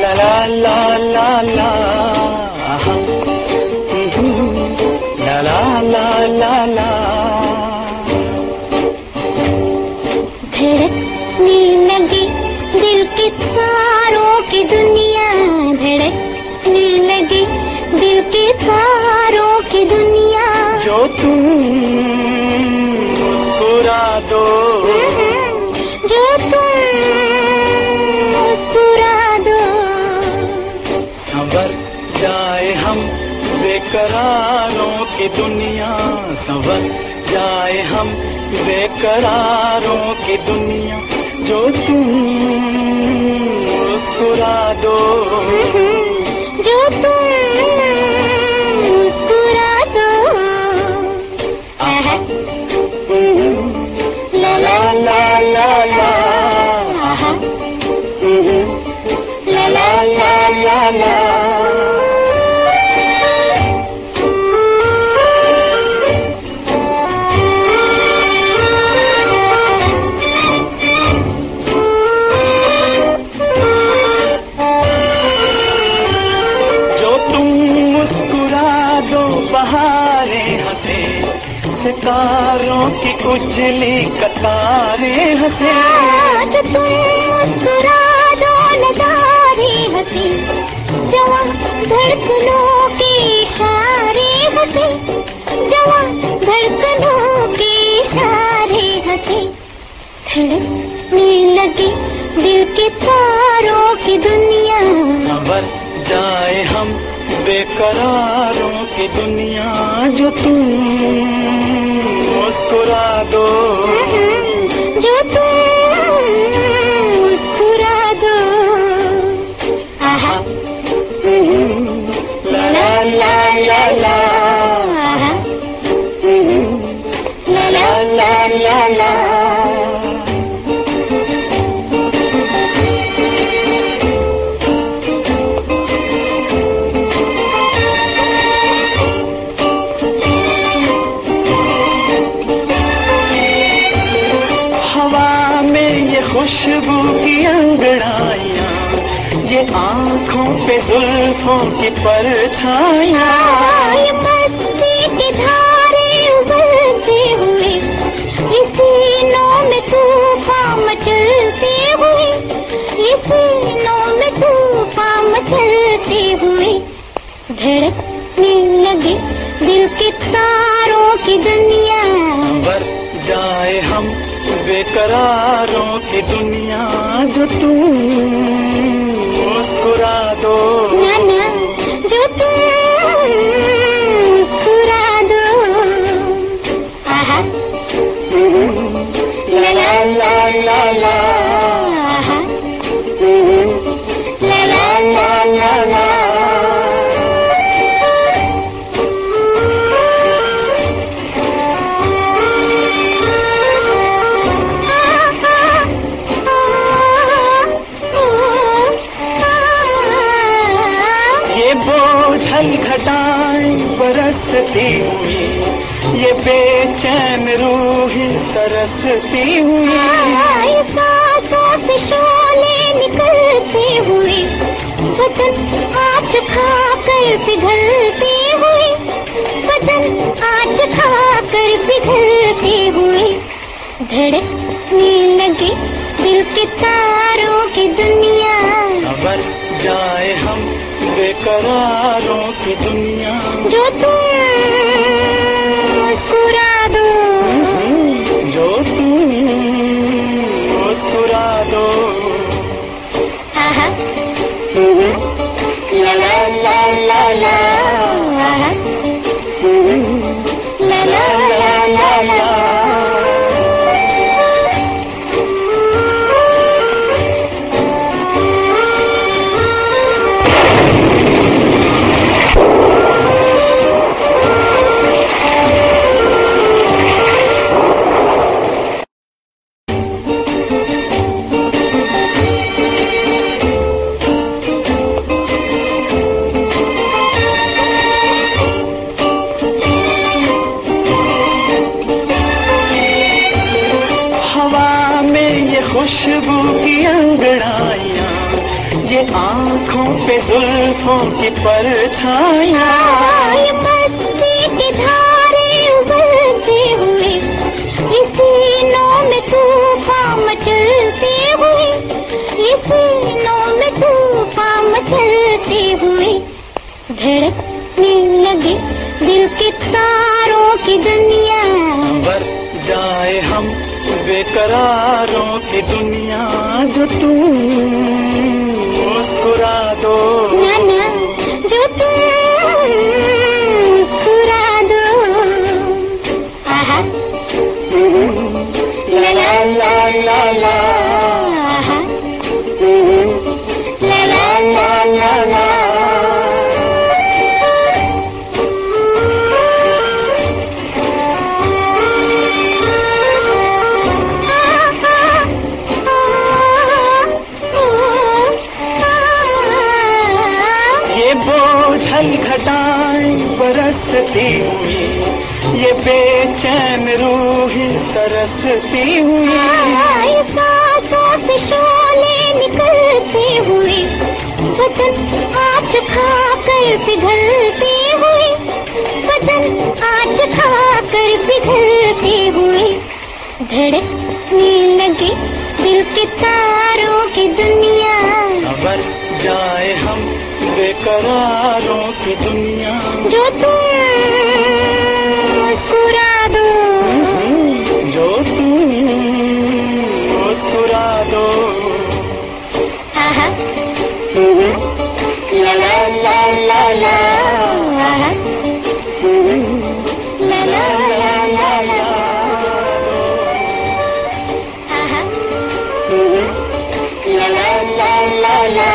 لا لا لا لا لا آہا لا لا لا لا لا دھڑکنے لگی دل کے تاروں کی دنیا دھڑکنے لگی دل کے تاروں کی دنیا جو تم قراروں کی دنیا سنور جائے ہم بے قراروں کی دنیا جو تم مسکرا دو۔ جو تم کی اجلی قطاریں ہنسے جو تم مسکرا دو نظارے ہنسی جوان دھڑکنوں کے اشارے ہنسی جوان دھڑکنوں کے اشارے ہنسی دھڑکنے لگی دل کے تاروں کی دنیا۔ سنور جائے ہم بے قراروں کی دنیا جو تم مسکرا دو خوشبو کی انگڑائیاں، یہ آنکھوں پہ زلفوں کی پرچھائیاں۔ یہ مستی کی دھارے ابلتے ہوئے اس سینوں میں طوفان مچلتے ہوئے اس سینوں میں طوفان مچلتے ہوئے۔ دھڑکنے لگے دل کے تاروں کی دنیا قراروں کی دنیا جو تم مسکرا دو۔ نانا جو تم بوجھل گھٹائیں برستی ہوئی۔ یہ بے چین روحی ترستی ہوئی۔ سانسوں سے شولے نکلتے ہوئے۔ بدن آج کھا کر پگھلتے ہوئے۔ بدن آج کھا کر پگھلتے ہوئے۔ دھڑکنے لگے دل کے تاروں کی دنیا۔ سنور جائے ہم بے قراروں کی دنیا خوشبو کی انگڑائیاں یہ آنکھوں پہ زلفوں کی پرچھائیاں۔ کے دھارے ابلتے ہوئے اسی نو میں طوفان مچلتے ہوئے اسی نو میں طوفان مچلتے ہوئے۔ دھڑکنے لگے دل کے تاروں کی دنیا۔ بر جائے ہم بے قرار۔ دنیا جو تم چھل گھٹائیں برستی ہوئی۔ یہ بے چین روح ترستی ہوئی۔ ساسوں سے شولے نکلتی ہوئی بدن آج کھا کر پگھلتی ہوئی بدن آج کھا کر پگھلتی ہوئی دھڑکنے لگے دل کے تاروں کی دنیا۔ کراروں کی دنیا۔ جو تم مسکرا دو۔ جو تم مسکرا دو۔ ہاں، ہاں۔ لا لا لا لا لا۔ ہاں، la la